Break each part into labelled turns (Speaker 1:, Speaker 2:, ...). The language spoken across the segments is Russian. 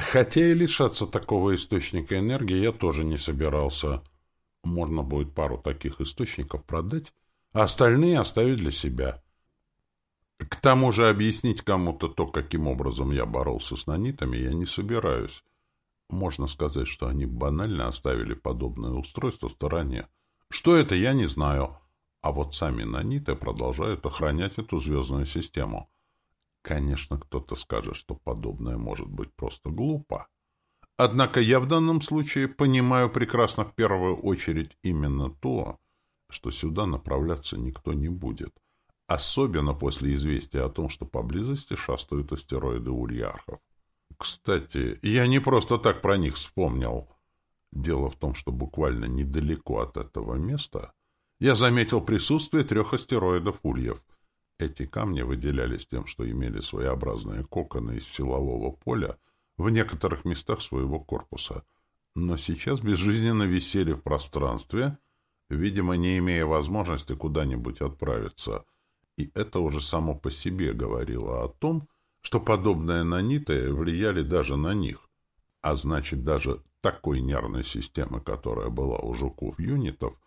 Speaker 1: Хотя и лишаться такого источника энергии я тоже не собирался. Можно будет пару таких источников продать, а остальные оставить для себя. К тому же объяснить кому-то то, каким образом я боролся с нанитами, я не собираюсь. Можно сказать, что они банально оставили подобное устройство в стороне. Что это, я не знаю. А вот сами наниты продолжают охранять эту звездную систему. Конечно, кто-то скажет, что подобное может быть просто глупо. Однако я в данном случае понимаю прекрасно в первую очередь именно то, что сюда направляться никто не будет. Особенно после известия о том, что поблизости шастают астероиды ульярхов. Кстати, я не просто так про них вспомнил. Дело в том, что буквально недалеко от этого места я заметил присутствие трех астероидов ульев. Эти камни выделялись тем, что имели своеобразные коконы из силового поля в некоторых местах своего корпуса, но сейчас безжизненно висели в пространстве, видимо, не имея возможности куда-нибудь отправиться. И это уже само по себе говорило о том, что подобные наниты влияли даже на них. А значит, даже такой нервной системы, которая была у жуков-юнитов,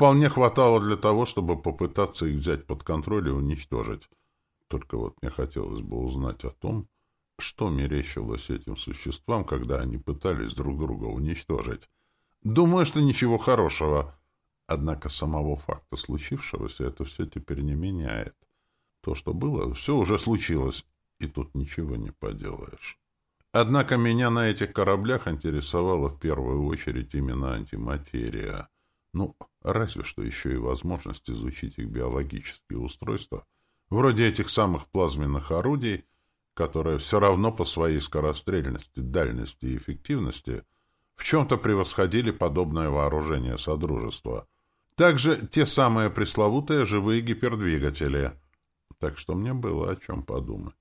Speaker 1: вполне хватало для того, чтобы попытаться их взять под контроль и уничтожить. Только вот мне хотелось бы узнать о том, что мерещилось этим существам, когда они пытались друг друга уничтожить. Думаю, что ничего хорошего. Однако самого факта случившегося это все теперь не меняет. То, что было, все уже случилось, и тут ничего не поделаешь. Однако меня на этих кораблях интересовала в первую очередь именно антиматерия. Ну, разве что еще и возможность изучить их биологические устройства, вроде этих самых плазменных орудий, которые все равно по своей скорострельности, дальности и эффективности в чем-то превосходили подобное вооружение Содружества. Также те самые пресловутые живые гипердвигатели. Так что мне было о чем подумать.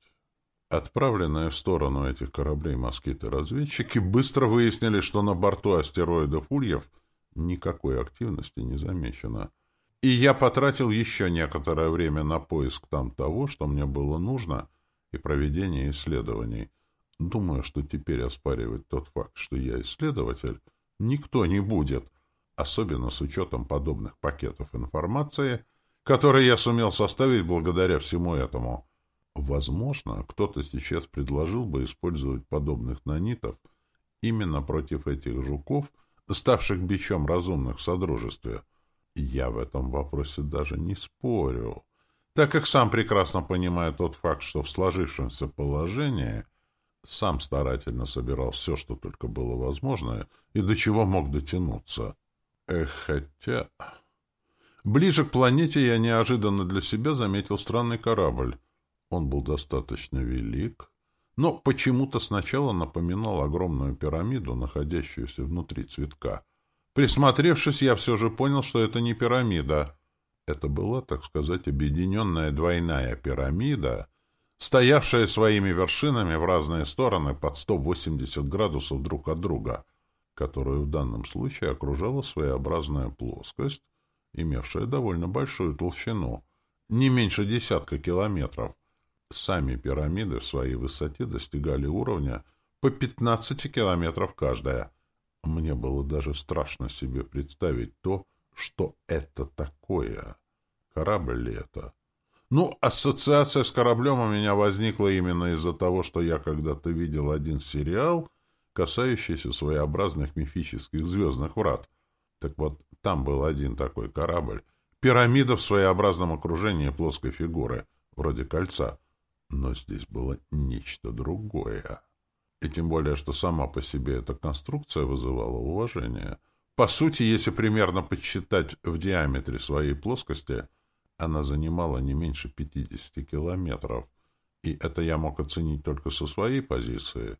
Speaker 1: Отправленные в сторону этих кораблей москиты-разведчики быстро выяснили, что на борту астероидов Ульев никакой активности не замечено. И я потратил еще некоторое время на поиск там того, что мне было нужно, и проведение исследований. Думаю, что теперь оспаривать тот факт, что я исследователь, никто не будет, особенно с учетом подобных пакетов информации, которые я сумел составить благодаря всему этому. Возможно, кто-то сейчас предложил бы использовать подобных нанитов именно против этих жуков, ставших бичом разумных в Содружестве. Я в этом вопросе даже не спорю, так как сам прекрасно понимаю тот факт, что в сложившемся положении сам старательно собирал все, что только было возможно, и до чего мог дотянуться. Эх, хотя... Ближе к планете я неожиданно для себя заметил странный корабль. Он был достаточно велик, но почему-то сначала напоминал огромную пирамиду, находящуюся внутри цветка. Присмотревшись, я все же понял, что это не пирамида. Это была, так сказать, объединенная двойная пирамида, стоявшая своими вершинами в разные стороны под 180 градусов друг от друга, которую в данном случае окружала своеобразная плоскость, имевшая довольно большую толщину, не меньше десятка километров, Сами пирамиды в своей высоте достигали уровня по 15 километров каждая. Мне было даже страшно себе представить то, что это такое. Корабль ли это? Ну, ассоциация с кораблем у меня возникла именно из-за того, что я когда-то видел один сериал, касающийся своеобразных мифических звездных врат. Так вот, там был один такой корабль. Пирамида в своеобразном окружении плоской фигуры, вроде кольца — но здесь было нечто другое. И тем более, что сама по себе эта конструкция вызывала уважение. По сути, если примерно подсчитать в диаметре своей плоскости, она занимала не меньше 50 километров. И это я мог оценить только со своей позиции.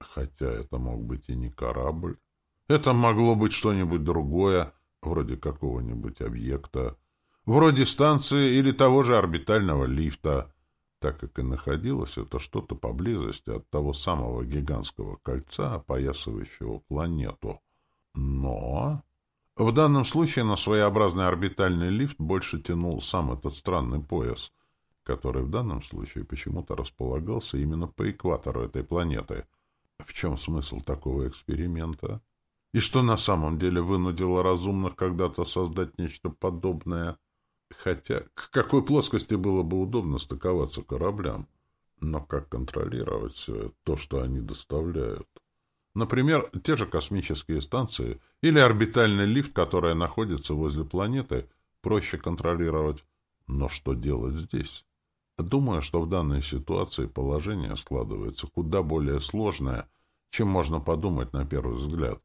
Speaker 1: Хотя это мог быть и не корабль. Это могло быть что-нибудь другое, вроде какого-нибудь объекта, вроде станции или того же орбитального лифта — так как и находилось это что-то поблизости от того самого гигантского кольца, опоясывающего планету. Но... В данном случае на своеобразный орбитальный лифт больше тянул сам этот странный пояс, который в данном случае почему-то располагался именно по экватору этой планеты. В чем смысл такого эксперимента? И что на самом деле вынудило разумных когда-то создать нечто подобное? Хотя, к какой плоскости было бы удобно стыковаться кораблям? Но как контролировать все то, что они доставляют? Например, те же космические станции или орбитальный лифт, который находится возле планеты, проще контролировать. Но что делать здесь? Думаю, что в данной ситуации положение складывается куда более сложное, чем можно подумать на первый взгляд.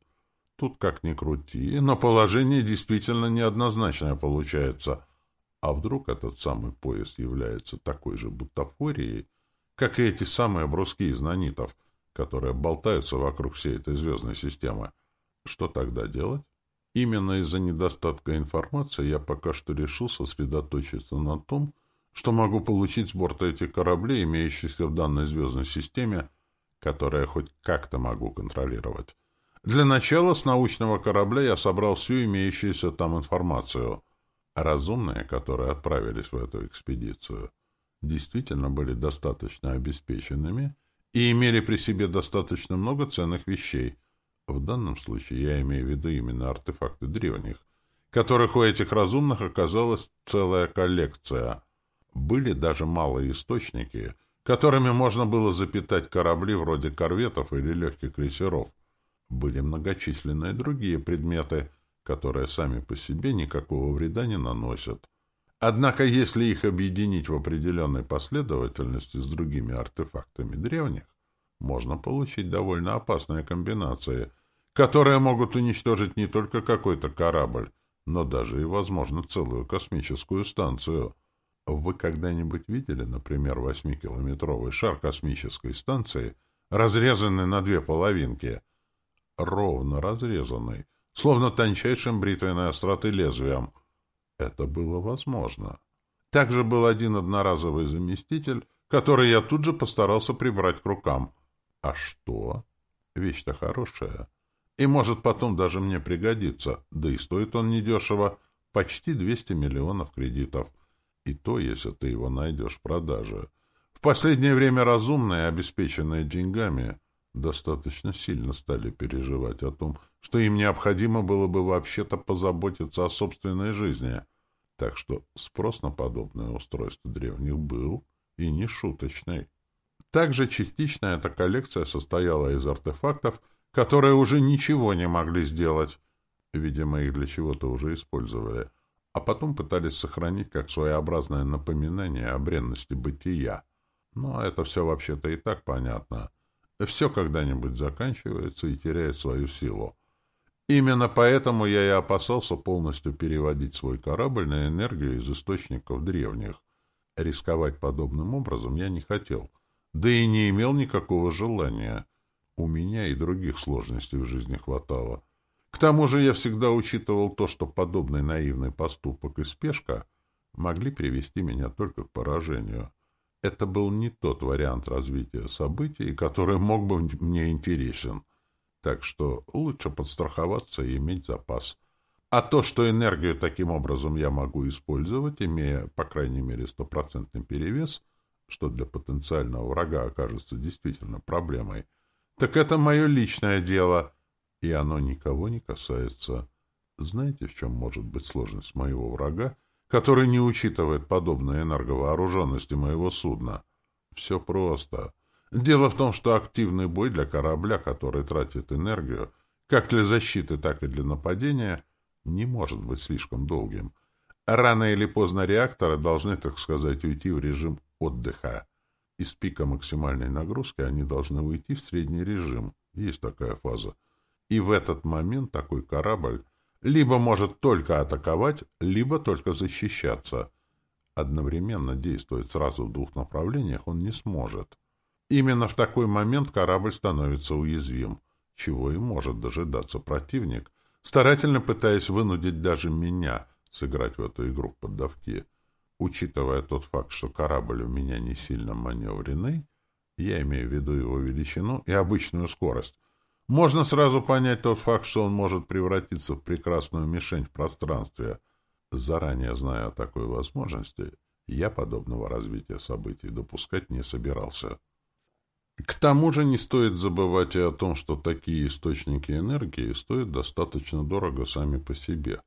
Speaker 1: Тут как ни крути, но положение действительно неоднозначное получается. А вдруг этот самый пояс является такой же бутафорией, как и эти самые бруски из нанитов, которые болтаются вокруг всей этой звездной системы? Что тогда делать? Именно из-за недостатка информации я пока что решил сосредоточиться на том, что могу получить с борта этих кораблей, имеющихся в данной звездной системе, которая хоть как-то могу контролировать. Для начала с научного корабля я собрал всю имеющуюся там информацию. Разумные, которые отправились в эту экспедицию, действительно были достаточно обеспеченными и имели при себе достаточно много ценных вещей. В данном случае я имею в виду именно артефакты древних, которых у этих разумных оказалась целая коллекция. Были даже малые источники, которыми можно было запитать корабли вроде корветов или легких крейсеров — были многочисленные другие предметы, которые сами по себе никакого вреда не наносят. Однако, если их объединить в определенной последовательности с другими артефактами древних, можно получить довольно опасные комбинации, которые могут уничтожить не только какой-то корабль, но даже и, возможно, целую космическую станцию. Вы когда-нибудь видели, например, восьмикилометровый шар космической станции, разрезанный на две половинки — ровно разрезанный, словно тончайшим бритвенной остроты лезвием. Это было возможно. Также был один одноразовый заместитель, который я тут же постарался прибрать к рукам. А что? Вещь-то хорошая. И может потом даже мне пригодиться. Да и стоит он недешево. Почти 200 миллионов кредитов. И то, если ты его найдешь в продаже. В последнее время разумные, обеспеченные деньгами, достаточно сильно стали переживать о том, что им необходимо было бы вообще-то позаботиться о собственной жизни. Так что спрос на подобное устройство древних был и не шуточный. Также частично эта коллекция состояла из артефактов, которые уже ничего не могли сделать. Видимо, их для чего-то уже использовали. А потом пытались сохранить как своеобразное напоминание о бренности бытия. Но это все вообще-то и так понятно. Все когда-нибудь заканчивается и теряет свою силу. Именно поэтому я и опасался полностью переводить свой корабль на энергию из источников древних. Рисковать подобным образом я не хотел, да и не имел никакого желания. У меня и других сложностей в жизни хватало. К тому же я всегда учитывал то, что подобный наивный поступок и спешка могли привести меня только к поражению — это был не тот вариант развития событий, который мог бы мне интересен. Так что лучше подстраховаться и иметь запас. А то, что энергию таким образом я могу использовать, имея, по крайней мере, стопроцентный перевес, что для потенциального врага окажется действительно проблемой, так это мое личное дело, и оно никого не касается. Знаете, в чем может быть сложность моего врага, который не учитывает подобной энерговооруженности моего судна. Все просто. Дело в том, что активный бой для корабля, который тратит энергию, как для защиты, так и для нападения, не может быть слишком долгим. Рано или поздно реакторы должны, так сказать, уйти в режим отдыха. Из пика максимальной нагрузки они должны уйти в средний режим. Есть такая фаза. И в этот момент такой корабль либо может только атаковать, либо только защищаться. Одновременно действовать сразу в двух направлениях он не сможет. Именно в такой момент корабль становится уязвим, чего и может дожидаться противник, старательно пытаясь вынудить даже меня сыграть в эту игру в поддавки. Учитывая тот факт, что корабль у меня не сильно маневренный, я имею в виду его величину и обычную скорость, можно сразу понять тот факт, что он может превратиться в прекрасную мишень в пространстве. Заранее зная о такой возможности, я подобного развития событий допускать не собирался. К тому же не стоит забывать и о том, что такие источники энергии стоят достаточно дорого сами по себе.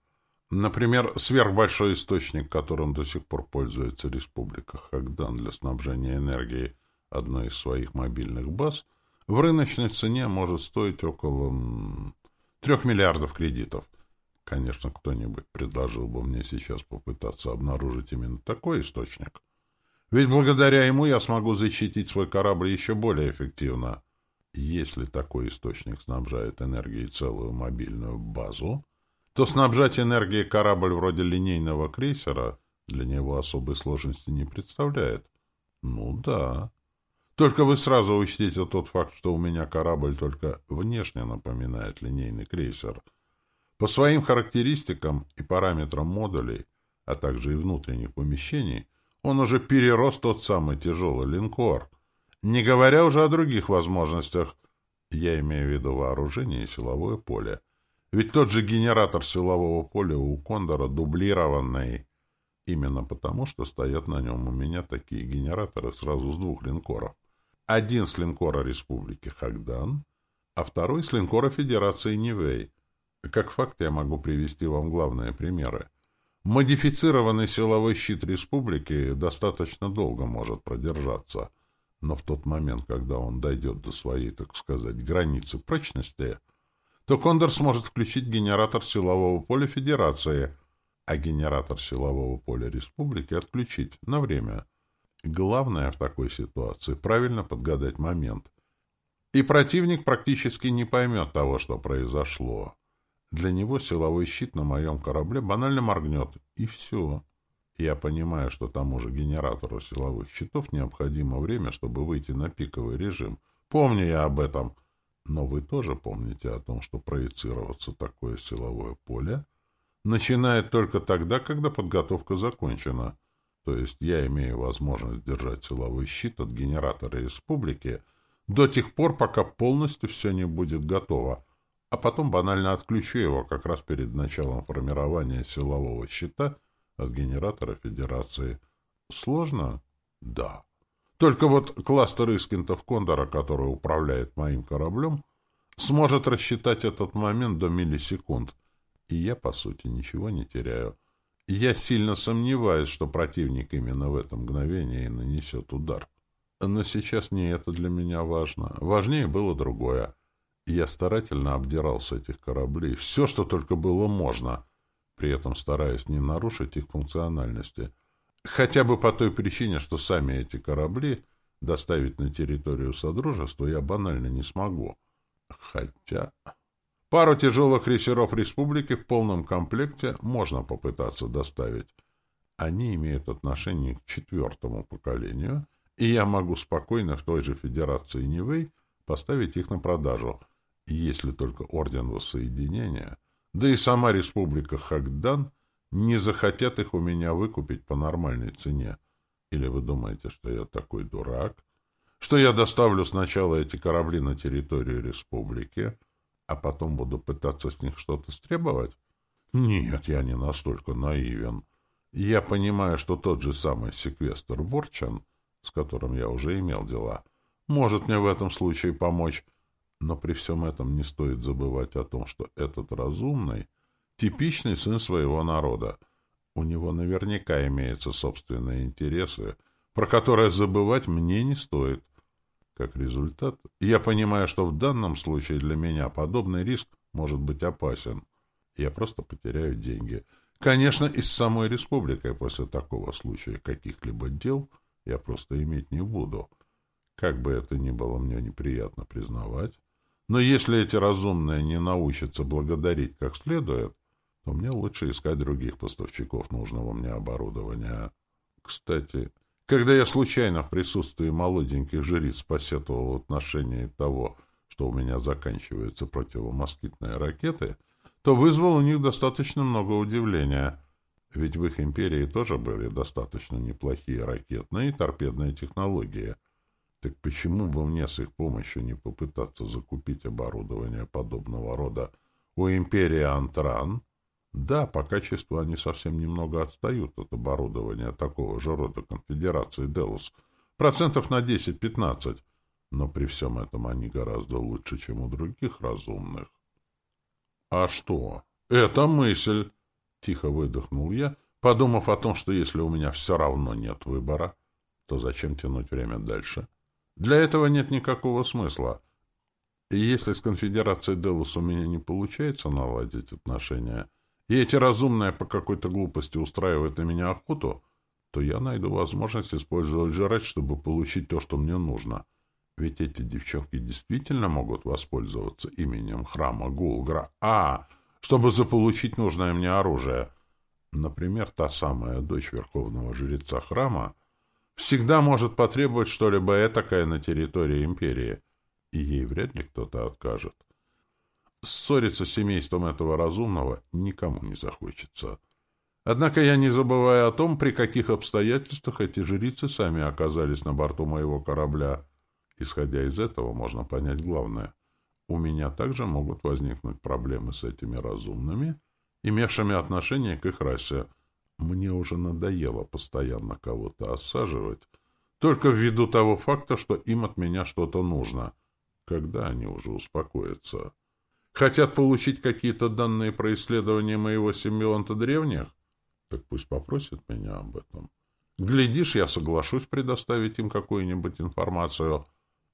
Speaker 1: Например, сверхбольшой источник, которым до сих пор пользуется Республика Хагдан для снабжения энергией одной из своих мобильных баз, в рыночной цене может стоить около трех миллиардов кредитов. Конечно, кто-нибудь предложил бы мне сейчас попытаться обнаружить именно такой источник. Ведь благодаря ему я смогу защитить свой корабль еще более эффективно. Если такой источник снабжает энергией целую мобильную базу, то снабжать энергией корабль вроде линейного крейсера для него особой сложности не представляет. Ну да. Только вы сразу учтите тот факт, что у меня корабль только внешне напоминает линейный крейсер. По своим характеристикам и параметрам модулей, а также и внутренних помещений, он уже перерос тот самый тяжелый линкор. Не говоря уже о других возможностях, я имею в виду вооружение и силовое поле. Ведь тот же генератор силового поля у Кондора дублированный. Именно потому, что стоят на нем у меня такие генераторы сразу с двух линкоров. Один с линкора Республики Хагдан, а второй с линкора Федерации Нивей. Как факт я могу привести вам главные примеры. Модифицированный силовой щит республики достаточно долго может продержаться, но в тот момент, когда он дойдет до своей, так сказать, границы прочности, то Кондор сможет включить генератор силового поля Федерации, а генератор силового поля республики отключить на время. Главное в такой ситуации — правильно подгадать момент. И противник практически не поймет того, что произошло. Для него силовой щит на моем корабле банально моргнет, и все. Я понимаю, что тому же генератору силовых щитов необходимо время, чтобы выйти на пиковый режим. Помню я об этом. Но вы тоже помните о том, что проецироваться такое силовое поле начинает только тогда, когда подготовка закончена. То есть я имею возможность держать силовой щит от генератора республики до тех пор, пока полностью все не будет готово а потом банально отключу его как раз перед началом формирования силового щита от генератора Федерации. Сложно? Да. Только вот кластер Искинтов Кондора, который управляет моим кораблем, сможет рассчитать этот момент до миллисекунд, и я, по сути, ничего не теряю. Я сильно сомневаюсь, что противник именно в это мгновение и нанесет удар. Но сейчас не это для меня важно. Важнее было другое — я старательно обдирал с этих кораблей все, что только было можно, при этом стараясь не нарушить их функциональности. Хотя бы по той причине, что сами эти корабли доставить на территорию Содружества я банально не смогу. Хотя... Пару тяжелых крейсеров Республики в полном комплекте можно попытаться доставить. Они имеют отношение к четвертому поколению, и я могу спокойно в той же Федерации Нивэй поставить их на продажу — если только Орден Воссоединения, да и сама Республика Хагдан не захотят их у меня выкупить по нормальной цене. Или вы думаете, что я такой дурак? Что я доставлю сначала эти корабли на территорию Республики, а потом буду пытаться с них что-то стребовать? Нет, я не настолько наивен. Я понимаю, что тот же самый секвестр Ворчан, с которым я уже имел дела, может мне в этом случае помочь, но при всем этом не стоит забывать о том, что этот разумный — типичный сын своего народа. У него наверняка имеются собственные интересы, про которые забывать мне не стоит. Как результат, я понимаю, что в данном случае для меня подобный риск может быть опасен. Я просто потеряю деньги. Конечно, и с самой республикой после такого случая каких-либо дел я просто иметь не буду. Как бы это ни было мне неприятно признавать, но если эти разумные не научатся благодарить как следует, то мне лучше искать других поставщиков нужного мне оборудования. Кстати, когда я случайно в присутствии молоденьких жриц посетовал в отношении того, что у меня заканчиваются противомоскитные ракеты, то вызвал у них достаточно много удивления, ведь в их империи тоже были достаточно неплохие ракетные и торпедные технологии — так почему бы мне с их помощью не попытаться закупить оборудование подобного рода у империи Антран? Да, по качеству они совсем немного отстают от оборудования такого же рода конфедерации Делус. Процентов на 10-15. но при всем этом они гораздо лучше, чем у других разумных. — А что? Это мысль! — тихо выдохнул я, подумав о том, что если у меня все равно нет выбора, то зачем тянуть время дальше? Для этого нет никакого смысла. И если с конфедерацией Делос у меня не получается наладить отношения, и эти разумные по какой-то глупости устраивают на меня охоту, то я найду возможность использовать жрать, чтобы получить то, что мне нужно. Ведь эти девчонки действительно могут воспользоваться именем храма Гулгра. А, чтобы заполучить нужное мне оружие. Например, та самая дочь верховного жреца храма всегда может потребовать что-либо этакое на территории империи, и ей вряд ли кто-то откажет. Ссориться с семейством этого разумного никому не захочется. Однако я не забываю о том, при каких обстоятельствах эти жрицы сами оказались на борту моего корабля. Исходя из этого, можно понять главное. У меня также могут возникнуть проблемы с этими разумными, имевшими отношение к их расе. Мне уже надоело постоянно кого-то осаживать, только ввиду того факта, что им от меня что-то нужно. Когда они уже успокоятся? Хотят получить какие-то данные про исследование моего симбионта древних? Так пусть попросят меня об этом. Глядишь, я соглашусь предоставить им какую-нибудь информацию.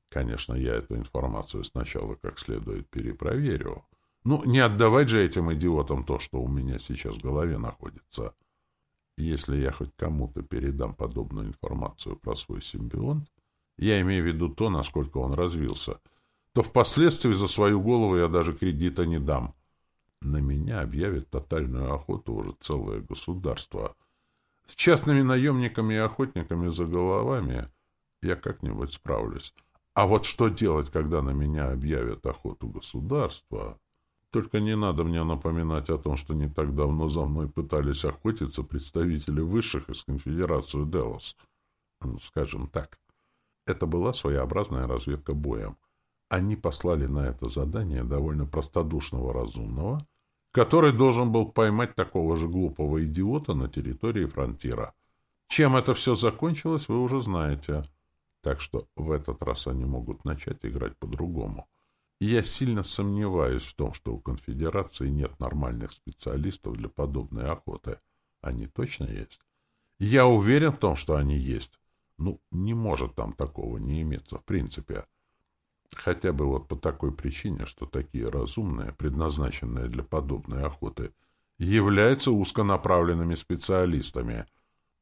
Speaker 1: Конечно, я эту информацию сначала как следует перепроверю. Ну, не отдавать же этим идиотам то, что у меня сейчас в голове находится. Если я хоть кому-то передам подобную информацию про свой симбионт, я имею в виду то, насколько он развился — то впоследствии за свою голову я даже кредита не дам. На меня объявит тотальную охоту уже целое государство. С частными наемниками и охотниками за головами я как-нибудь справлюсь. А вот что делать, когда на меня объявят охоту государства? Только не надо мне напоминать о том, что не так давно за мной пытались охотиться представители высших из конфедерации Делос. Скажем так, это была своеобразная разведка боем. Они послали на это задание довольно простодушного разумного, который должен был поймать такого же глупого идиота на территории фронтира. Чем это все закончилось, вы уже знаете. Так что в этот раз они могут начать играть по-другому. Я сильно сомневаюсь в том, что у конфедерации нет нормальных специалистов для подобной охоты. Они точно есть? Я уверен в том, что они есть. Ну, не может там такого не иметься в принципе. Хотя бы вот по такой причине, что такие разумные, предназначенные для подобной охоты, являются узконаправленными специалистами,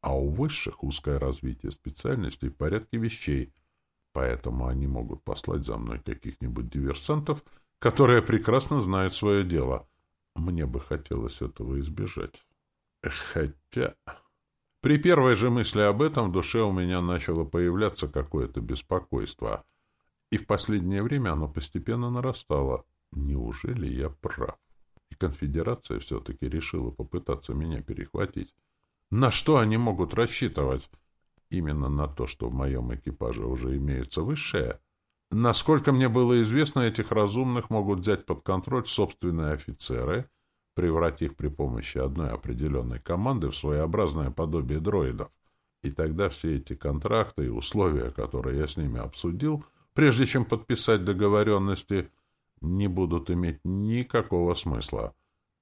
Speaker 1: а у высших узкое развитие специальностей в порядке вещей, поэтому они могут послать за мной каких-нибудь диверсантов, которые прекрасно знают свое дело. Мне бы хотелось этого избежать. Хотя... При первой же мысли об этом в душе у меня начало появляться какое-то беспокойство — и в последнее время оно постепенно нарастало. Неужели я прав? И конфедерация все-таки решила попытаться меня перехватить. На что они могут рассчитывать? Именно на то, что в моем экипаже уже имеются высшие? Насколько мне было известно, этих разумных могут взять под контроль собственные офицеры, превратив при помощи одной определенной команды в своеобразное подобие дроидов. И тогда все эти контракты и условия, которые я с ними обсудил — прежде чем подписать договоренности, не будут иметь никакого смысла.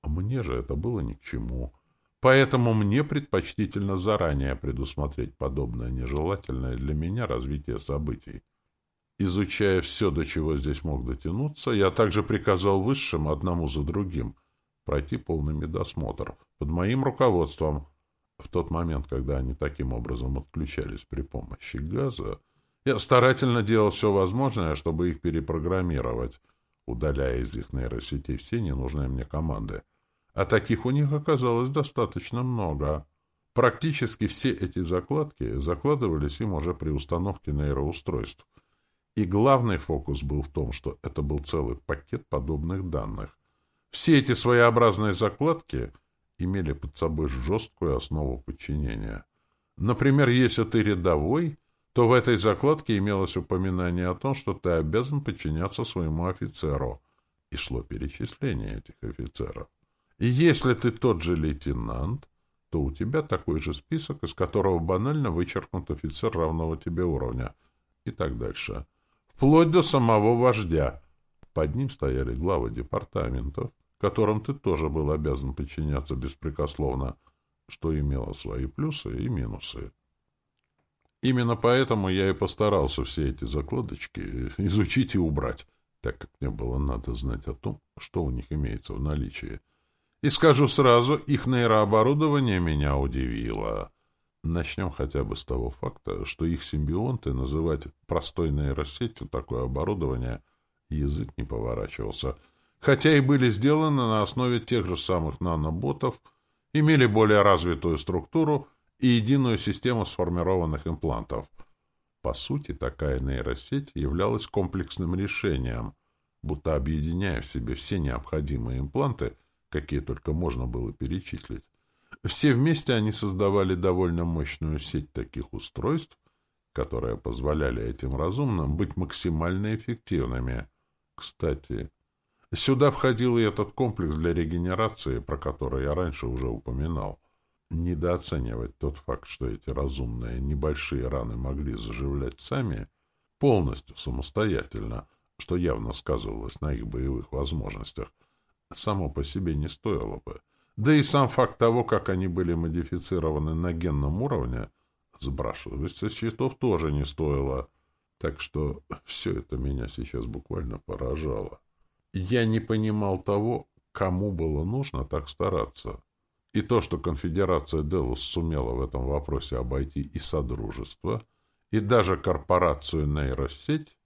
Speaker 1: Мне же это было ни к чему. Поэтому мне предпочтительно заранее предусмотреть подобное нежелательное для меня развитие событий. Изучая все, до чего здесь мог дотянуться, я также приказал высшим одному за другим пройти полный медосмотр под моим руководством. В тот момент, когда они таким образом отключались при помощи газа, я старательно делал все возможное, чтобы их перепрограммировать, удаляя из их нейросетей все ненужные мне команды. А таких у них оказалось достаточно много. Практически все эти закладки закладывались им уже при установке нейроустройств. И главный фокус был в том, что это был целый пакет подобных данных. Все эти своеобразные закладки имели под собой жесткую основу подчинения. Например, если ты рядовой — то в этой закладке имелось упоминание о том, что ты обязан подчиняться своему офицеру, и шло перечисление этих офицеров. И если ты тот же лейтенант, то у тебя такой же список, из которого банально вычеркнут офицер равного тебе уровня, и так дальше. Вплоть до самого вождя. Под ним стояли главы департаментов, которым ты тоже был обязан подчиняться беспрекословно, что имело свои плюсы и минусы. Именно поэтому я и постарался все эти закладочки изучить и убрать, так как мне было надо знать о том, что у них имеется в наличии. И скажу сразу, их нейрооборудование меня удивило. Начнем хотя бы с того факта, что их симбионты называть простой нейросетью такое оборудование язык не поворачивался, хотя и были сделаны на основе тех же самых наноботов, имели более развитую структуру и единую систему сформированных имплантов. По сути, такая нейросеть являлась комплексным решением, будто объединяя в себе все необходимые импланты, какие только можно было перечислить. Все вместе они создавали довольно мощную сеть таких устройств, которые позволяли этим разумным быть максимально эффективными. Кстати, сюда входил и этот комплекс для регенерации, про который я раньше уже упоминал. Недооценивать тот факт, что эти разумные небольшие раны могли заживлять сами, полностью самостоятельно, что явно сказывалось на их боевых возможностях, само по себе не стоило бы. Да и сам факт того, как они были модифицированы на генном уровне, сбрасывать со счетов тоже не стоило. Так что все это меня сейчас буквально поражало. Я не понимал того, кому было нужно так стараться. И то, что конфедерация Делус сумела в этом вопросе обойти и Содружество, и даже корпорацию нейросеть,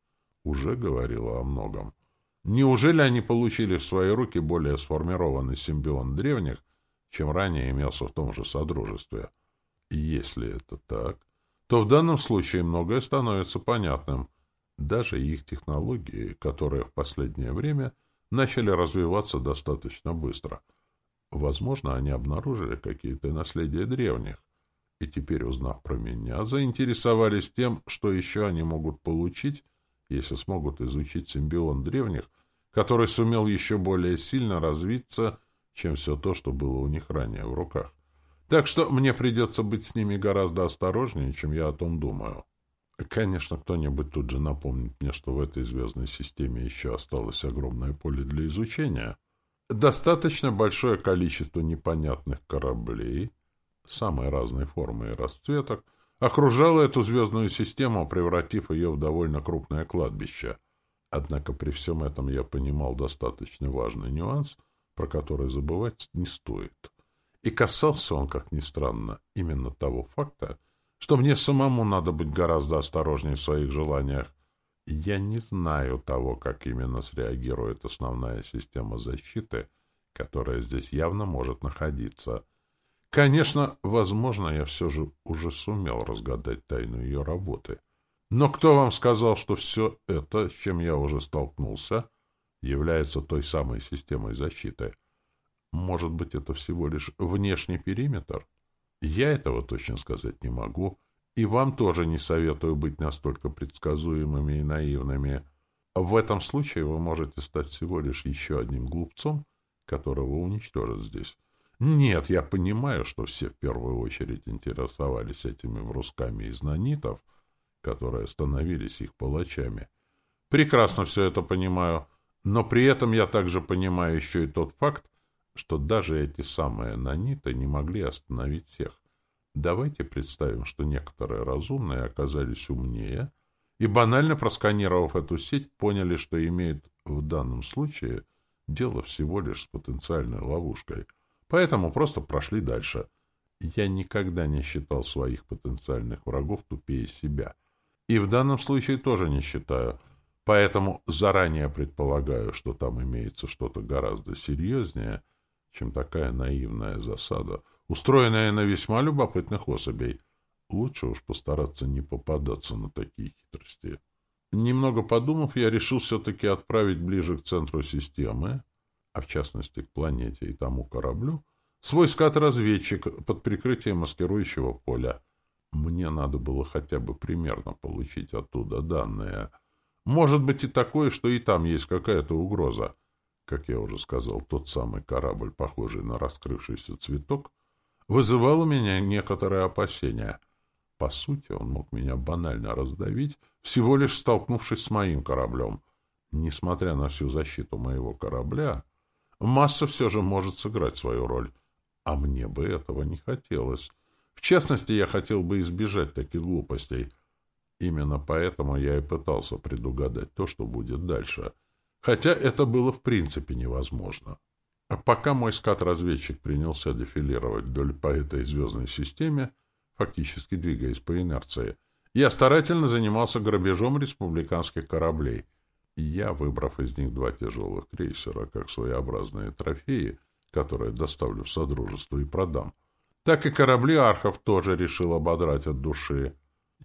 Speaker 1: уже говорило о многом. Неужели они получили в свои руки более сформированный симбион древних, чем ранее имелся в том же Содружестве? Если это так, то в данном случае многое становится понятным. Даже их технологии, которые в последнее время начали развиваться достаточно быстро. Возможно, они обнаружили какие-то наследия древних, и теперь, узнав про меня, заинтересовались тем, что еще они могут получить если смогут изучить симбион древних, который сумел еще более сильно развиться, чем все то, что было у них ранее в руках. Так что мне придется быть с ними гораздо осторожнее, чем я о том думаю. Конечно, кто-нибудь тут же напомнит мне, что в этой звездной системе еще осталось огромное поле для изучения. Достаточно большое количество непонятных кораблей, самой разной формы и расцветок, окружала эту звездную систему, превратив ее в довольно крупное кладбище. Однако при всем этом я понимал достаточно важный нюанс, про который забывать не стоит. И касался он, как ни странно, именно того факта, что мне самому надо быть гораздо осторожнее в своих желаниях. Я не знаю того, как именно среагирует основная система защиты, которая здесь явно может находиться — Конечно, возможно, я все же уже сумел разгадать тайну ее работы. Но кто вам сказал, что все это, с чем я уже столкнулся, является той самой системой защиты? Может быть, это всего лишь внешний периметр? Я этого точно сказать не могу, и вам тоже не советую быть настолько предсказуемыми и наивными. В этом случае вы можете стать всего лишь еще одним глупцом, которого уничтожат здесь. Нет, я понимаю, что все в первую очередь интересовались этими врусками из нанитов, которые становились их палачами. Прекрасно все это понимаю, но при этом я также понимаю еще и тот факт, что даже эти самые наниты не могли остановить всех. Давайте представим, что некоторые разумные оказались умнее и, банально просканировав эту сеть, поняли, что имеют в данном случае дело всего лишь с потенциальной ловушкой — Поэтому просто прошли дальше. Я никогда не считал своих потенциальных врагов тупее себя. И в данном случае тоже не считаю. Поэтому заранее предполагаю, что там имеется что-то гораздо серьезнее, чем такая наивная засада, устроенная на весьма любопытных особей. Лучше уж постараться не попадаться на такие хитрости. Немного подумав, я решил все-таки отправить ближе к центру системы, а в частности к планете и тому кораблю, свой скат-разведчик под прикрытием маскирующего поля. Мне надо было хотя бы примерно получить оттуда данные. Может быть и такое, что и там есть какая-то угроза. Как я уже сказал, тот самый корабль, похожий на раскрывшийся цветок, вызывал у меня некоторые опасения. По сути, он мог меня банально раздавить всего лишь столкнувшись с моим кораблем. Несмотря на всю защиту моего корабля, масса все же может сыграть свою роль. А мне бы этого не хотелось. В частности, я хотел бы избежать таких глупостей. Именно поэтому я и пытался предугадать то, что будет дальше. Хотя это было в принципе невозможно. А пока мой скат-разведчик принялся дефилировать вдоль по этой звездной системе, фактически двигаясь по инерции, я старательно занимался грабежом республиканских кораблей. И я, выбрав из них два тяжелых крейсера, как своеобразные трофеи, которые доставлю в Содружество и продам, так и корабли архов тоже решил ободрать от души.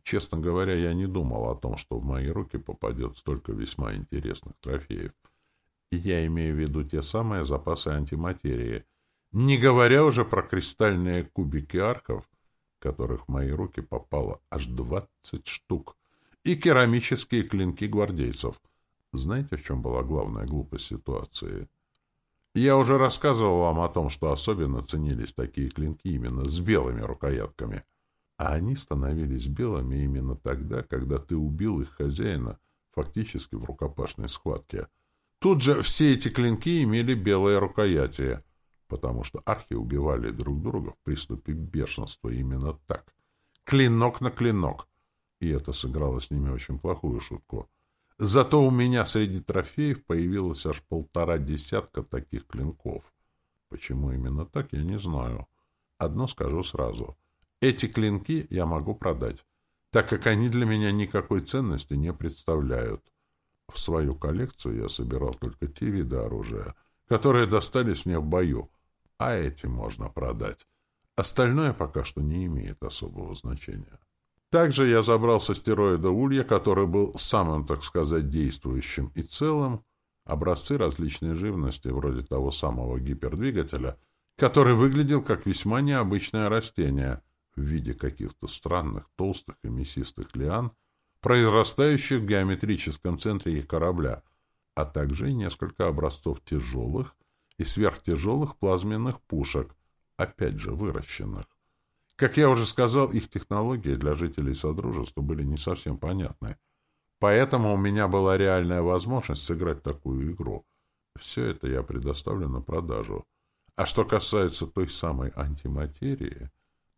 Speaker 1: Честно говоря, я не думал о том, что в мои руки попадет столько весьма интересных трофеев. Я имею в виду те самые запасы антиматерии, не говоря уже про кристальные кубики архов, которых в мои руки попало аж двадцать штук, и керамические клинки гвардейцев. Знаете, в чем была главная глупость ситуации? Я уже рассказывал вам о том, что особенно ценились такие клинки именно с белыми рукоятками. А они становились белыми именно тогда, когда ты убил их хозяина фактически в рукопашной схватке. Тут же все эти клинки имели белые рукояти — потому что архи убивали друг друга в приступе бешенства именно так. Клинок на клинок. И это сыграло с ними очень плохую шутку. Зато у меня среди трофеев появилось аж полтора десятка таких клинков. Почему именно так, я не знаю. Одно скажу сразу. Эти клинки я могу продать, так как они для меня никакой ценности не представляют. В свою коллекцию я собирал только те виды оружия, которые достались мне в бою, а эти можно продать. Остальное пока что не имеет особого значения. Также я забрал с астероида Улья, который был самым, так сказать, действующим и целым, образцы различной живности, вроде того самого гипердвигателя, который выглядел как весьма необычное растение в виде каких-то странных, толстых и мясистых лиан, произрастающих в геометрическом центре их корабля, а также несколько образцов тяжелых, и сверхтяжелых плазменных пушек, опять же выращенных. Как я уже сказал, их технологии для жителей Содружества были не совсем понятны. Поэтому у меня была реальная возможность сыграть такую игру. Все это я предоставлю на продажу. А что касается той самой антиматерии,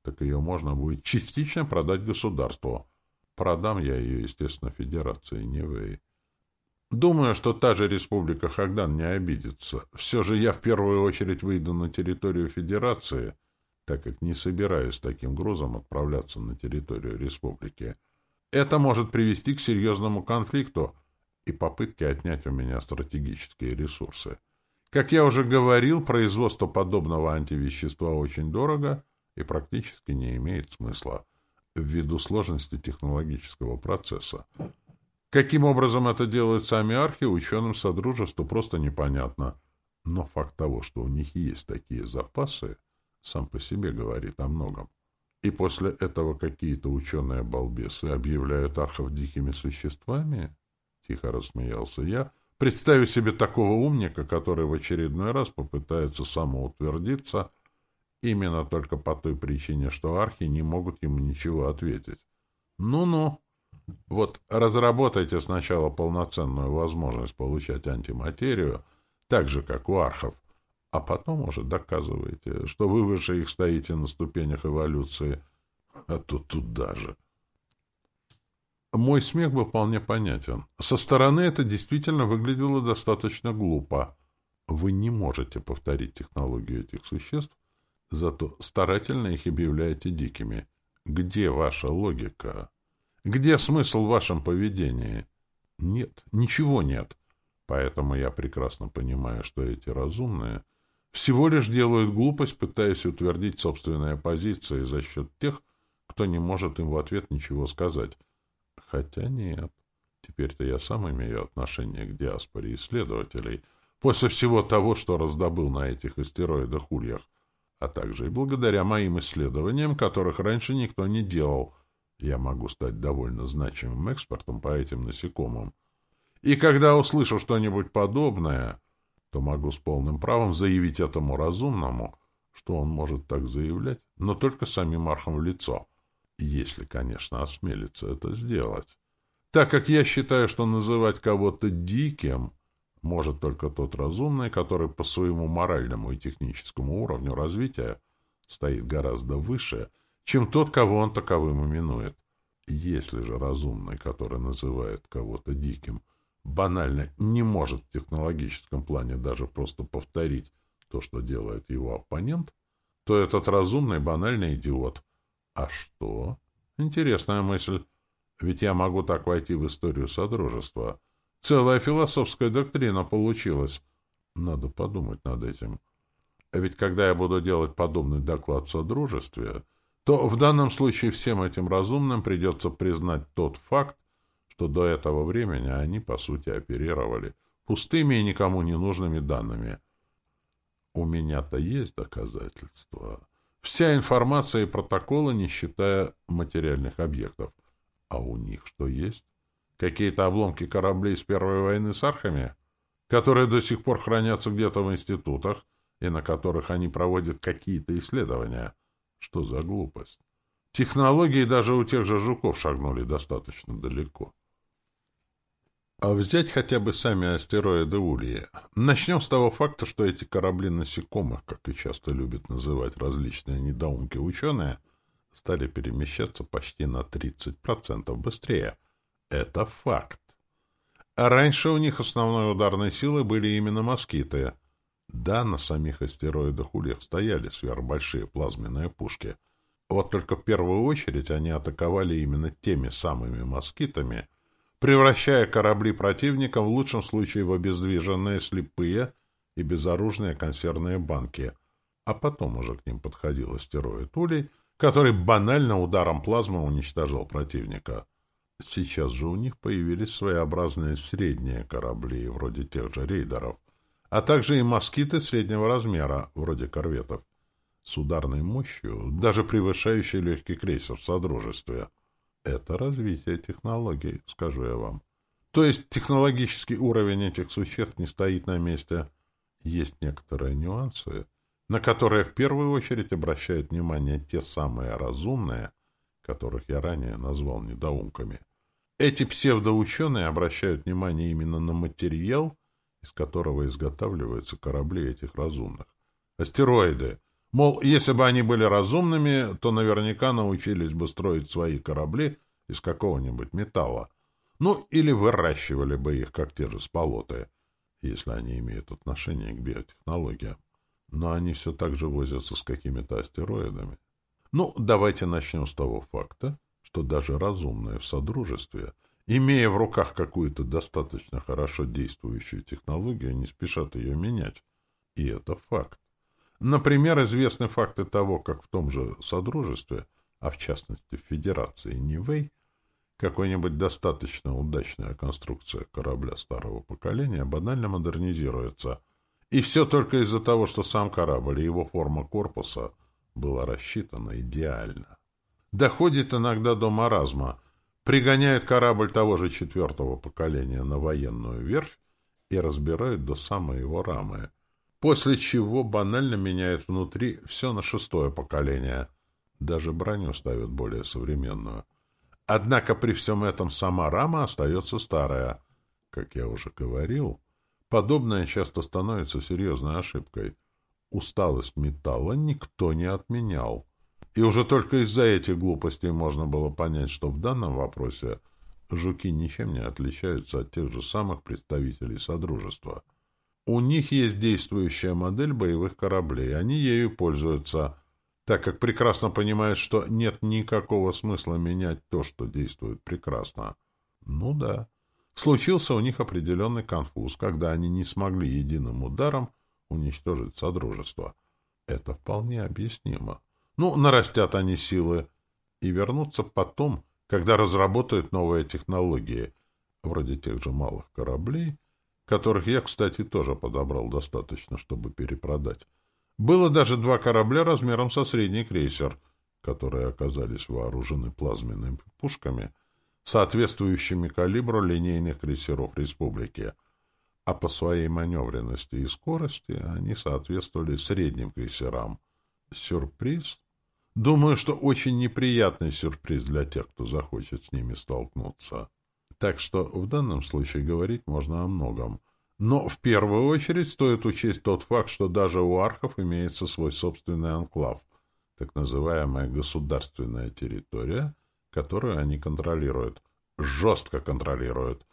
Speaker 1: так ее можно будет частично продать государству. Продам я ее, естественно, Федерации Невей. Думаю, что та же Республика Хагдан не обидится. Все же я в первую очередь выйду на территорию Федерации, так как не собираюсь таким грузом отправляться на территорию Республики. Это может привести к серьезному конфликту и попытке отнять у меня стратегические ресурсы. Как я уже говорил, производство подобного антивещества очень дорого и практически не имеет смысла ввиду сложности технологического процесса. Каким образом это делают сами архи, ученым Содружеству просто непонятно. Но факт того, что у них есть такие запасы, сам по себе говорит о многом. И после этого какие-то ученые-балбесы объявляют архов дикими существами? Тихо рассмеялся я, представив себе такого умника, который в очередной раз попытается самоутвердиться именно только по той причине, что архи не могут ему ничего ответить. Ну-ну. Вот разработайте сначала полноценную возможность получать антиматерию, так же, как у архов, а потом уже доказывайте, что вы выше их стоите на ступенях эволюции, а то туда же. Мой смех был вполне понятен. Со стороны это действительно выглядело достаточно глупо. Вы не можете повторить технологию этих существ, зато старательно их объявляете дикими. Где ваша логика? Где смысл в вашем поведении? Нет, ничего нет. Поэтому я прекрасно понимаю, что эти разумные всего лишь делают глупость, пытаясь утвердить собственные позиции за счет тех, кто не может им в ответ ничего сказать. Хотя нет. Теперь-то я сам имею отношение к диаспоре исследователей, после всего того, что раздобыл на этих астероидах-ульях, а также и благодаря моим исследованиям, которых раньше никто не делал — я могу стать довольно значимым экспортом по этим насекомым. И когда услышу что-нибудь подобное, то могу с полным правом заявить этому разумному, что он может так заявлять, но только самим архом в лицо, если, конечно, осмелится это сделать. так как я считаю, что называть кого-то диким может только тот разумный, который по своему моральному и техническому уровню развития стоит гораздо выше, чем тот, кого он таковым именует. Если же разумный, который называет кого-то диким, банально не может в технологическом плане даже просто повторить то, что делает его оппонент, то этот разумный банальный идиот. А что? Интересная мысль. Ведь я могу так войти в историю Содружества. Целая философская доктрина получилась. Надо подумать над этим. А ведь когда я буду делать подобный доклад в Содружестве, то в данном случае всем этим разумным придется признать тот факт, что до этого времени они, по сути, оперировали пустыми и никому не нужными данными. У меня-то есть доказательства. Вся информация и протоколы, не считая материальных объектов. А у них что есть? Какие-то обломки кораблей с Первой войны с архами, которые до сих пор хранятся где-то в институтах и на которых они проводят какие-то исследования. Что за глупость? Технологии даже у тех же жуков шагнули достаточно далеко. А взять хотя бы сами астероиды Ульи. Начнем с того факта, что эти корабли насекомых, как и часто любят называть различные недоумки ученые, стали перемещаться почти на 30% быстрее. Это факт. А раньше у них основной ударной силой были именно москиты. Да, на самих астероидах Ульях стояли сверхбольшие плазменные пушки. Вот только в первую очередь они атаковали именно теми самыми москитами — превращая корабли противника в лучшем случае в обездвиженные слепые и безоружные консервные банки, а потом уже к ним подходил астероид Улей, который банально ударом плазмы уничтожал противника. Сейчас же у них появились своеобразные средние корабли, вроде тех же рейдеров, а также и москиты среднего размера, вроде корветов, с ударной мощью, даже превышающей легкий крейсер в Содружестве. Это развитие технологий, скажу я вам. То есть технологический уровень этих существ не стоит на месте. Есть некоторые нюансы, на которые в первую очередь обращают внимание те самые разумные, которых я ранее назвал недоумками. Эти псевдоученые обращают внимание именно на материал, из которого изготавливаются корабли этих разумных. Астероиды — Мол, если бы они были разумными, то наверняка научились бы строить свои корабли из какого-нибудь металла. Ну, или выращивали бы их, как те же сполоты, если они имеют отношение к биотехнологиям. Но они все так же возятся с какими-то астероидами. Ну, давайте начнем с того факта, что даже разумные в Содружестве, имея в руках какую-то достаточно хорошо действующую технологию, не спешат ее менять. И это факт. Например, известны факты того, как в том же Содружестве, а в частности в Федерации Нивэй, какой-нибудь достаточно удачная конструкция корабля старого поколения банально модернизируется. И все только из-за того, что сам корабль и его форма корпуса была рассчитана идеально. Доходит иногда до маразма. Пригоняют корабль того же четвертого поколения на военную верфь и разбирают до самой его рамы — после чего банально меняет внутри все на шестое поколение. Даже броню ставят более современную. Однако при всем этом сама рама остается старая. Как я уже говорил, подобное часто становится серьезной ошибкой. Усталость металла никто не отменял. И уже только из-за этих глупостей можно было понять, что в данном вопросе жуки ничем не отличаются от тех же самых представителей Содружества — у них есть действующая модель боевых кораблей, они ею пользуются, так как прекрасно понимают, что нет никакого смысла менять то, что действует прекрасно. Ну да. Случился у них определенный конфуз, когда они не смогли единым ударом уничтожить Содружество. Это вполне объяснимо. Ну, нарастят они силы и вернутся потом, когда разработают новые технологии, вроде тех же малых кораблей, которых я, кстати, тоже подобрал достаточно, чтобы перепродать. Было даже два корабля размером со средний крейсер, которые оказались вооружены плазменными пушками, соответствующими калибру линейных крейсеров республики, а по своей маневренности и скорости они соответствовали средним крейсерам. Сюрприз? Думаю, что очень неприятный сюрприз для тех, кто захочет с ними столкнуться. Так что в данном случае говорить можно о многом. Но в первую очередь стоит учесть тот факт, что даже у архов имеется свой собственный анклав, так называемая государственная территория, которую они контролируют, жестко контролируют,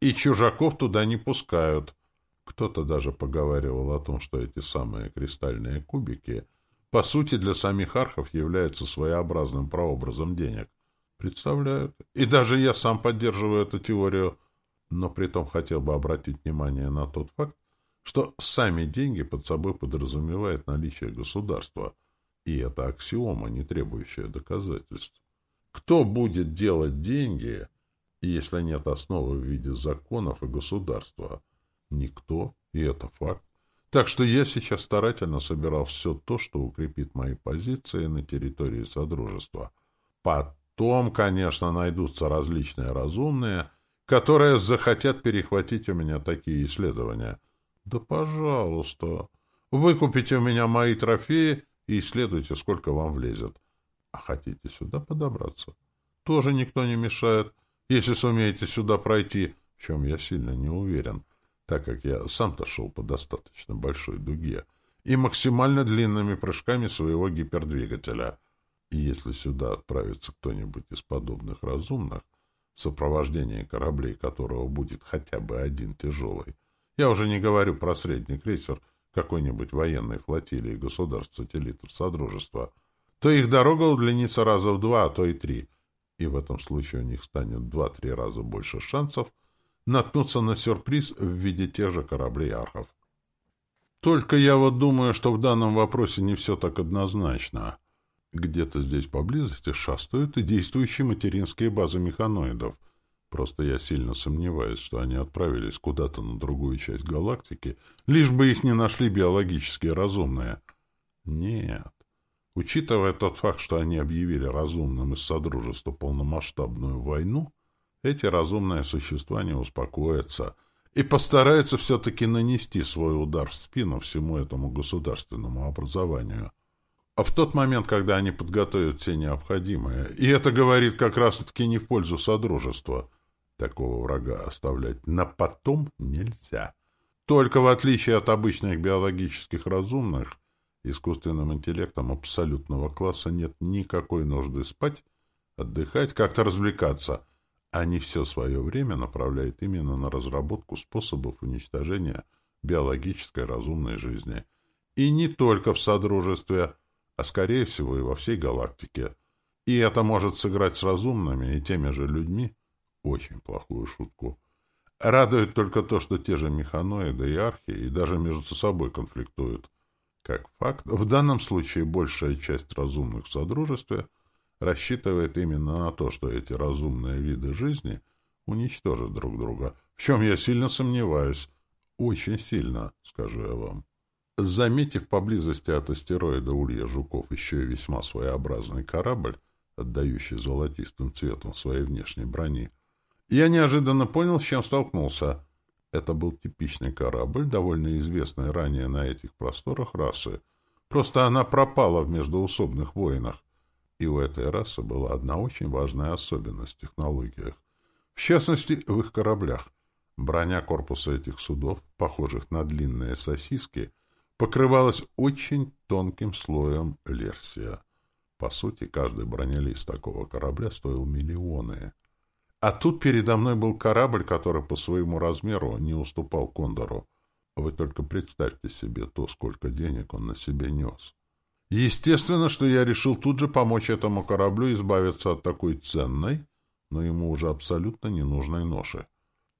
Speaker 1: и чужаков туда не пускают. Кто-то даже поговаривал о том, что эти самые кристальные кубики по сути для самих архов являются своеобразным прообразом денег. Представляют? И даже я сам поддерживаю эту теорию – но при том хотел бы обратить внимание на тот факт, что сами деньги под собой подразумевают наличие государства, и это аксиома, не требующая доказательств. Кто будет делать деньги, если нет основы в виде законов и государства? Никто, и это факт. Так что я сейчас старательно собирал все то, что укрепит мои позиции на территории Содружества. Потом, конечно, найдутся различные разумные – которые захотят перехватить у меня такие исследования. Да пожалуйста. Выкупите у меня мои трофеи и исследуйте, сколько вам влезет. А хотите сюда подобраться? Тоже никто не мешает, если сумеете сюда пройти, в чем я сильно не уверен, так как я сам-то шел по достаточно большой дуге и максимально длинными прыжками своего гипердвигателя. И если сюда отправится кто-нибудь из подобных разумных, в сопровождении кораблей которого будет хотя бы один тяжелый. Я уже не говорю про средний крейсер какой-нибудь военной флотилии государств-сателлитов Содружества, то их дорога удлинится раза в два, а то и три, и в этом случае у них станет два-три раза больше шансов наткнуться на сюрприз в виде тех же кораблей архов. Только я вот думаю, что в данном вопросе не все так однозначно. Где-то здесь поблизости шастают и действующие материнские базы механоидов. Просто я сильно сомневаюсь, что они отправились куда-то на другую часть галактики, лишь бы их не нашли биологически разумные. Нет. Учитывая тот факт, что они объявили разумным из Содружества полномасштабную войну, эти разумные существа не успокоятся и постараются все-таки нанести свой удар в спину всему этому государственному образованию — а в тот момент, когда они подготовят все необходимое, и это говорит как раз-таки не в пользу Содружества, такого врага оставлять на потом нельзя. Только в отличие от обычных биологических разумных, искусственным интеллектом абсолютного класса нет никакой нужды спать, отдыхать, как-то развлекаться. Они все свое время направляют именно на разработку способов уничтожения биологической разумной жизни. И не только в Содружестве, а скорее всего и во всей галактике. И это может сыграть с разумными и теми же людьми очень плохую шутку. Радует только то, что те же механоиды и архи и даже между собой конфликтуют. Как факт, в данном случае большая часть разумных в Содружестве рассчитывает именно на то, что эти разумные виды жизни уничтожат друг друга, в чем я сильно сомневаюсь. Очень сильно, скажу я вам. Заметив поблизости от астероида Улья Жуков еще и весьма своеобразный корабль, отдающий золотистым цветом своей внешней брони, я неожиданно понял, с чем столкнулся. Это был типичный корабль, довольно известный ранее на этих просторах расы. Просто она пропала в междоусобных войнах. И у этой расы была одна очень важная особенность в технологиях. В частности, в их кораблях. Броня корпуса этих судов, похожих на длинные сосиски, покрывалась очень тонким слоем лерсия. По сути, каждый бронелист такого корабля стоил миллионы. А тут передо мной был корабль, который по своему размеру не уступал Кондору. Вы только представьте себе то, сколько денег он на себе нес. Естественно, что я решил тут же помочь этому кораблю избавиться от такой ценной, но ему уже абсолютно ненужной ноши.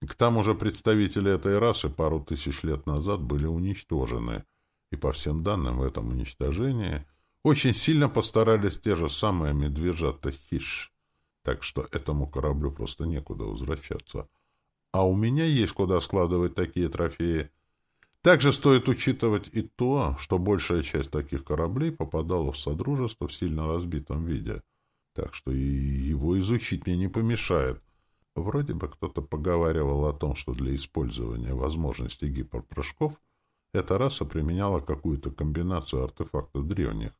Speaker 1: К тому же представители этой расы пару тысяч лет назад были уничтожены, и по всем данным в этом уничтожении очень сильно постарались те же самые медвежата Хиш, так что этому кораблю просто некуда возвращаться. А у меня есть куда складывать такие трофеи. Также стоит учитывать и то, что большая часть таких кораблей попадала в Содружество в сильно разбитом виде, так что и его изучить мне не помешает. Вроде бы кто-то поговаривал о том, что для использования возможностей гиперпрыжков — эта раса применяла какую-то комбинацию артефактов древних,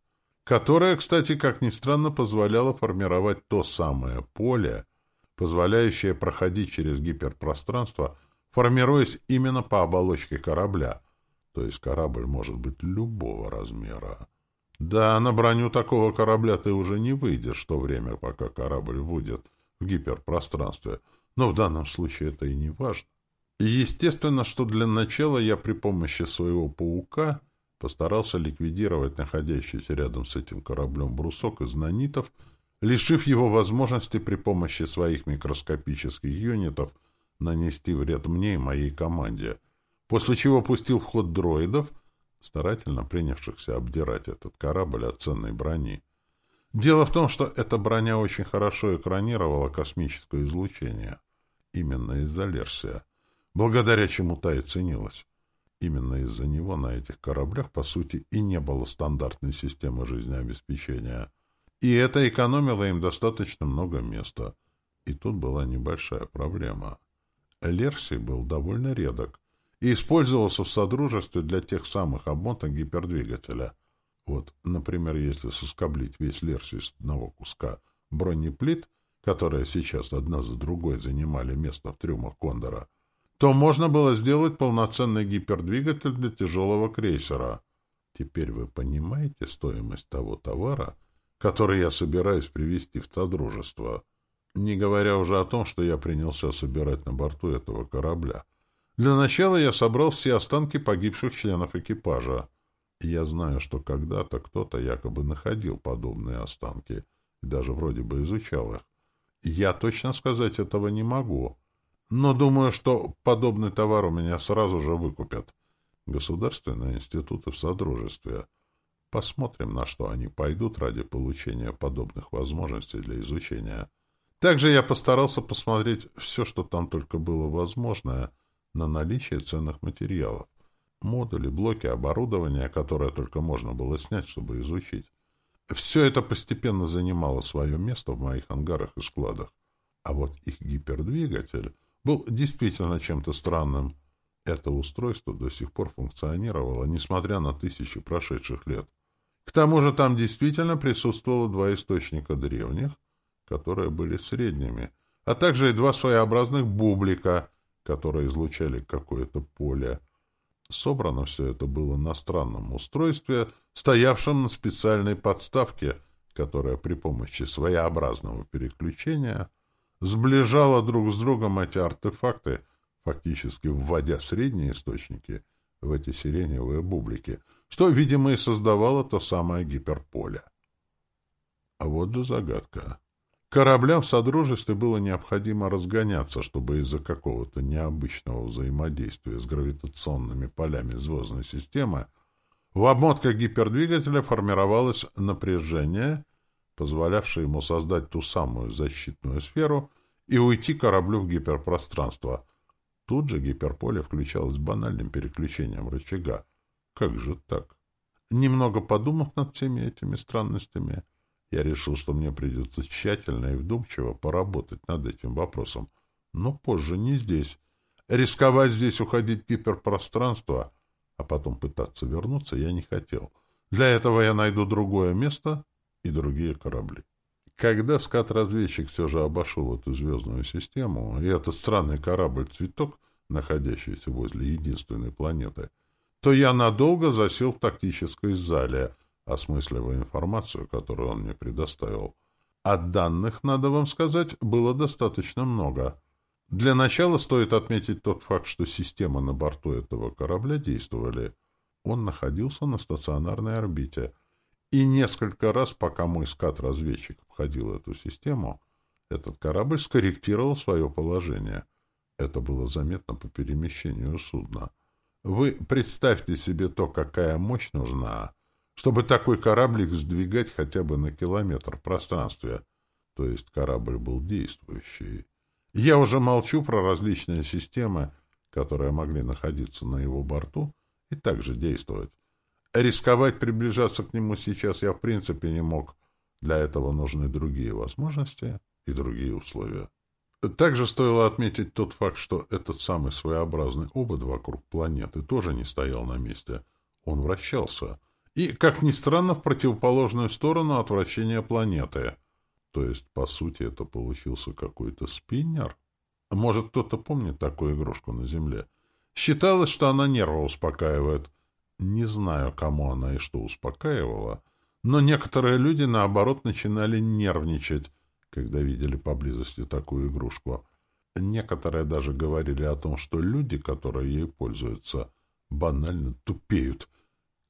Speaker 1: которая, кстати, как ни странно, позволяла формировать то самое поле, позволяющее проходить через гиперпространство, формируясь именно по оболочке корабля. То есть корабль может быть любого размера. Да, на броню такого корабля ты уже не выйдешь то время, пока корабль будет в гиперпространстве. Но в данном случае это и не важно. И естественно, что для начала я при помощи своего паука постарался ликвидировать находящийся рядом с этим кораблем брусок из нанитов, лишив его возможности при помощи своих микроскопических юнитов нанести вред мне и моей команде, после чего пустил в ход дроидов, старательно принявшихся обдирать этот корабль от ценной брони. Дело в том, что эта броня очень хорошо экранировала космическое излучение, именно из-за Лерсия, благодаря чему та и ценилась. Именно из-за него на этих кораблях, по сути, и не было стандартной системы жизнеобеспечения. И это экономило им достаточно много места. И тут была небольшая проблема. Лерсий был довольно редок и использовался в содружестве для тех самых обмоток гипердвигателя. Вот, например, если соскоблить весь Лерсий с одного куска бронеплит, которые сейчас одна за другой занимали место в трюмах Кондора, то можно было сделать полноценный гипердвигатель для тяжелого крейсера. Теперь вы понимаете стоимость того товара, который я собираюсь привезти в Содружество, не говоря уже о том, что я принялся собирать на борту этого корабля. Для начала я собрал все останки погибших членов экипажа. Я знаю, что когда-то кто-то якобы находил подобные останки и даже вроде бы изучал их. Я точно сказать этого не могу, но думаю, что подобный товар у меня сразу же выкупят. Государственные институты в Содружестве. Посмотрим, на что они пойдут ради получения подобных возможностей для изучения. Также я постарался посмотреть все, что там только было возможное, на наличие ценных материалов. Модули, блоки, оборудование, которое только можно было снять, чтобы изучить. Все это постепенно занимало свое место в моих ангарах и складах. А вот их гипердвигатель был действительно чем-то странным. Это устройство до сих пор функционировало, несмотря на тысячи прошедших лет. К тому же там действительно присутствовало два источника древних, которые были средними, а также и два своеобразных бублика, которые излучали какое-то поле. Собрано все это было на странном устройстве, стоявшем на специальной подставке, которая при помощи своеобразного переключения — сближала друг с другом эти артефакты, фактически вводя средние источники в эти сиреневые бублики, что, видимо, и создавало то самое гиперполе. А вот же загадка. Кораблям в Содружестве было необходимо разгоняться, чтобы из-за какого-то необычного взаимодействия с гравитационными полями звездной системы в обмотках гипердвигателя формировалось напряжение, позволявший ему создать ту самую защитную сферу и уйти кораблю в гиперпространство. Тут же гиперполе включалось банальным переключением рычага. Как же так? Немного подумав над всеми этими странностями, я решил, что мне придется тщательно и вдумчиво поработать над этим вопросом. Но позже не здесь. Рисковать здесь уходить в гиперпространство, а потом пытаться вернуться, я не хотел. Для этого я найду другое место и другие корабли. Когда скат-разведчик все же обошел эту звездную систему, и этот странный корабль-цветок, находящийся возле единственной планеты, то я надолго засел в тактической зале, осмысливая информацию, которую он мне предоставил. А данных, надо вам сказать, было достаточно много. Для начала стоит отметить тот факт, что системы на борту этого корабля действовали. Он находился на стационарной орбите — и несколько раз, пока мой скат-разведчик обходил эту систему, этот корабль скорректировал свое положение. Это было заметно по перемещению судна. Вы представьте себе то, какая мощь нужна, чтобы такой кораблик сдвигать хотя бы на километр в пространстве. То есть корабль был действующий. Я уже молчу про различные системы, которые могли находиться на его борту и также действовать. Рисковать приближаться к нему сейчас я в принципе не мог. Для этого нужны другие возможности и другие условия. Также стоило отметить тот факт, что этот самый своеобразный обод вокруг планеты тоже не стоял на месте. Он вращался. И, как ни странно, в противоположную сторону от вращения планеты. То есть, по сути, это получился какой-то спиннер? Может, кто-то помнит такую игрушку на Земле? Считалось, что она нервы успокаивает. Не знаю, кому она и что успокаивала, но некоторые люди, наоборот, начинали нервничать, когда видели поблизости такую игрушку. Некоторые даже говорили о том, что люди, которые ей пользуются, банально тупеют.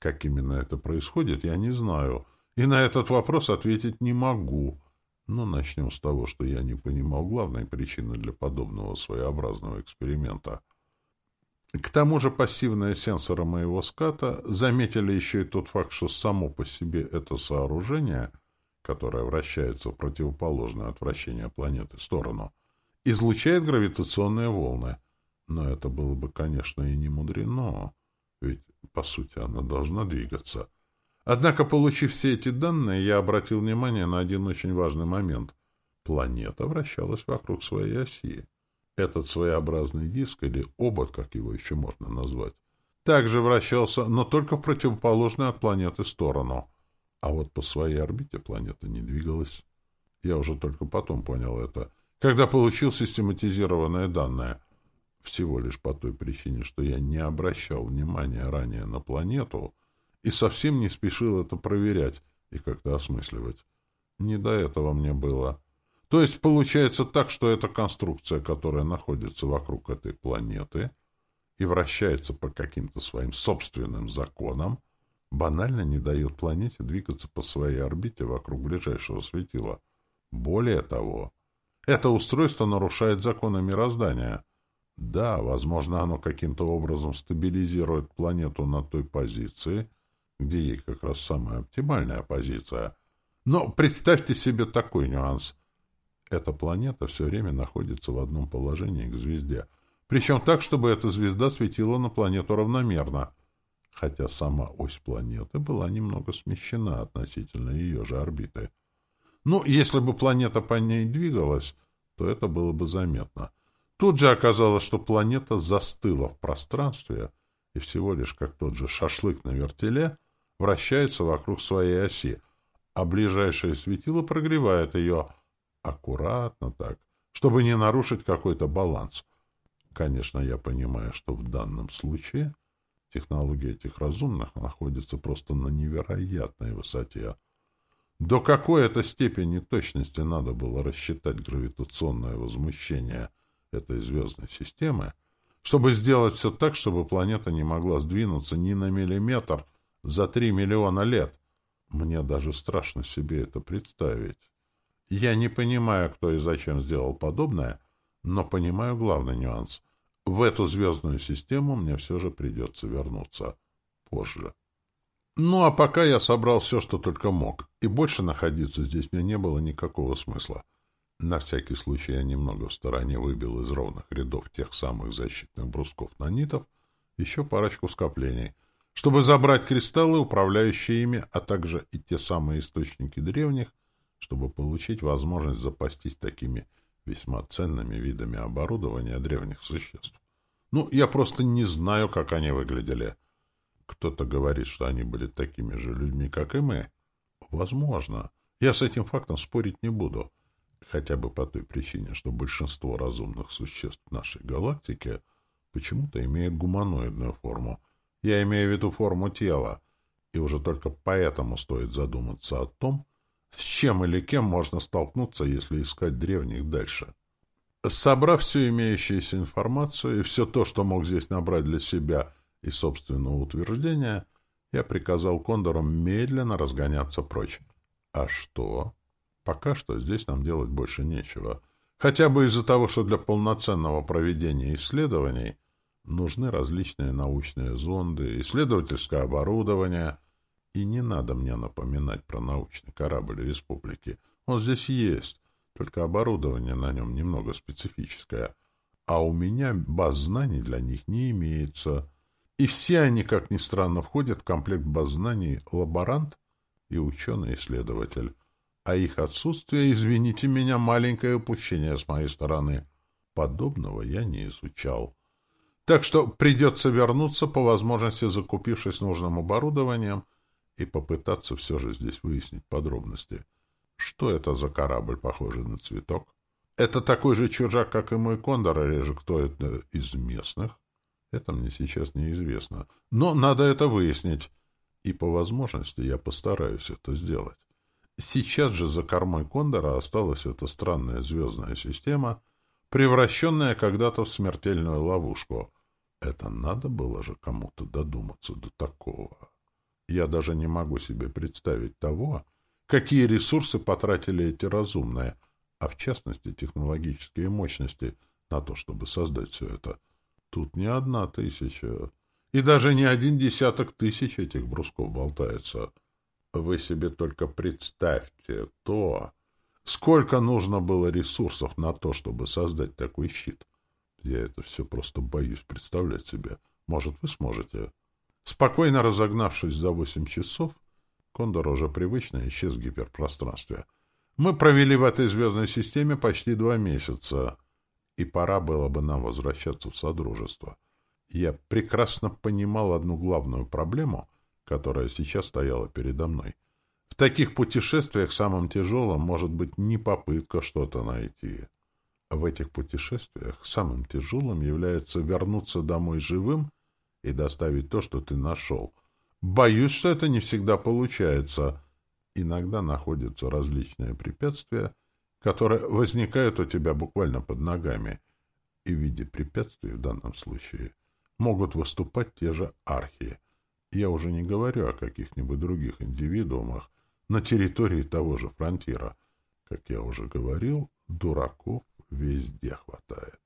Speaker 1: Как именно это происходит, я не знаю, и на этот вопрос ответить не могу. Но начнем с того, что я не понимал главной причины для подобного своеобразного эксперимента. К тому же пассивные сенсоры моего ската заметили еще и тот факт, что само по себе это сооружение, которое вращается в противоположную от вращения планеты сторону, излучает гравитационные волны. Но это было бы, конечно, и не мудрено, по сути, она должна двигаться — Однако, получив все эти данные, я обратил внимание на один очень важный момент. Планета вращалась вокруг своей оси. Этот своеобразный диск, или обод, как его еще можно назвать, также вращался, но только в противоположную от планеты сторону. А вот по своей орбите планета не двигалась. Я уже только потом понял это, когда получил систематизированные данные. Всего лишь по той причине, что я не обращал внимания ранее на планету — и совсем не спешил это проверять и как-то осмысливать. Не до этого мне было. То есть получается так, что эта конструкция, которая находится вокруг этой планеты и вращается по каким-то своим собственным законам, банально не дает планете двигаться по своей орбите вокруг ближайшего светила. Более того, это устройство нарушает законы мироздания. Да, возможно, оно каким-то образом стабилизирует планету на той позиции — где ей как раз самая оптимальная позиция. Но представьте себе такой нюанс. Эта планета все время находится в одном положении к звезде. Причем так, чтобы эта звезда светила на планету равномерно. Хотя сама ось планеты была немного смещена относительно ее же орбиты. Ну, если бы планета по ней двигалась, то это было бы заметно. Тут же оказалось, что планета застыла в пространстве, и всего лишь как тот же шашлык на вертеле вращается вокруг своей оси, а ближайшее светило прогревает ее аккуратно так, чтобы не нарушить какой-то баланс. Конечно, я понимаю, что в данном случае технология этих разумных находится просто на невероятной высоте. До какой это степени точности надо было рассчитать гравитационное возмущение этой звездной системы, чтобы сделать все так, чтобы планета не могла сдвинуться ни на миллиметр за три миллиона лет. Мне даже страшно себе это представить. Я не понимаю, кто и зачем сделал подобное, но понимаю главный нюанс. В эту звездную систему мне все же придется вернуться позже. Ну, а пока я собрал все, что только мог, и больше находиться здесь мне не было никакого смысла. На всякий случай я немного в стороне выбил из ровных рядов тех самых защитных брусков нанитов еще парочку скоплений — чтобы забрать кристаллы, управляющие ими, а также и те самые источники древних, чтобы получить возможность запастись такими весьма ценными видами оборудования древних существ. Ну, я просто не знаю, как они выглядели. Кто-то говорит, что они были такими же людьми, как и мы. Возможно. Я с этим фактом спорить не буду. Хотя бы по той причине, что большинство разумных существ нашей галактики почему-то имеют гуманоидную форму — я имею в виду форму тела. И уже только поэтому стоит задуматься о том, с чем или кем можно столкнуться, если искать древних дальше. Собрав всю имеющуюся информацию и все то, что мог здесь набрать для себя и собственного утверждения, я приказал кондорам медленно разгоняться прочь. А что? Пока что здесь нам делать больше нечего. Хотя бы из-за того, что для полноценного проведения исследований Нужны различные научные зонды, исследовательское оборудование. И не надо мне напоминать про научный корабль республики. Он здесь есть, только оборудование на нем немного специфическое. А у меня баз знаний для них не имеется. И все они, как ни странно, входят в комплект баз знаний лаборант и ученый-исследователь. А их отсутствие, извините меня, маленькое упущение с моей стороны. Подобного я не изучал. Так что придется вернуться, по возможности закупившись нужным оборудованием, и попытаться все же здесь выяснить подробности. Что это за корабль, похожий на цветок? Это такой же чужак, как и мой кондор, или же кто это из местных? Это мне сейчас неизвестно. Но надо это выяснить. И по возможности я постараюсь это сделать. Сейчас же за кормой кондора осталась эта странная звездная система, превращенная когда-то в смертельную ловушку. Это надо было же кому-то додуматься до такого. Я даже не могу себе представить того, какие ресурсы потратили эти разумные, а в частности технологические мощности, на то, чтобы создать все это. Тут не одна тысяча, и даже не один десяток тысяч этих брусков болтается. Вы себе только представьте то, сколько нужно было ресурсов на то, чтобы создать такой щит. Я это все просто боюсь представлять себе. Может, вы сможете? Спокойно разогнавшись за восемь часов, Кондор уже привычно исчез в гиперпространстве. Мы провели в этой звездной системе почти два месяца, и пора было бы нам возвращаться в Содружество. Я прекрасно понимал одну главную проблему, которая сейчас стояла передо мной. В таких путешествиях самым тяжелым может быть не попытка что-то найти. В этих путешествиях самым тяжелым является вернуться домой живым и доставить то, что ты нашел. Боюсь, что это не всегда получается. Иногда находятся различные препятствия, которые возникают у тебя буквально под ногами. И в виде препятствий в данном случае могут выступать те же архи. Я уже не говорю о каких-нибудь других индивидуумах на территории того же фронтира. Как я уже говорил, дураков везде хватает.